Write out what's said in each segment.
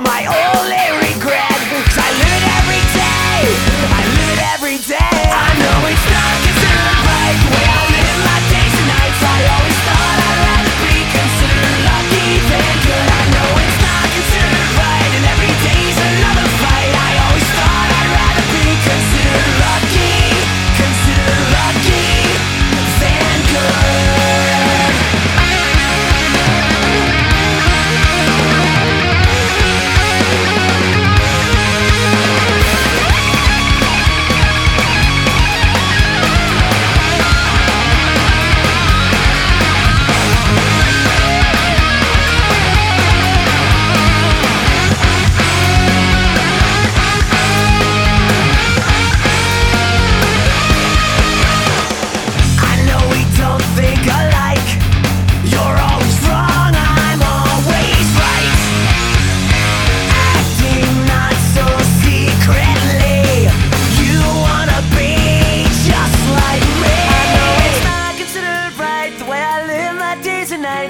my own.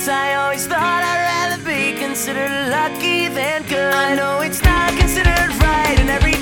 I always thought I'd rather be considered lucky than good. I know it's not considered right, and every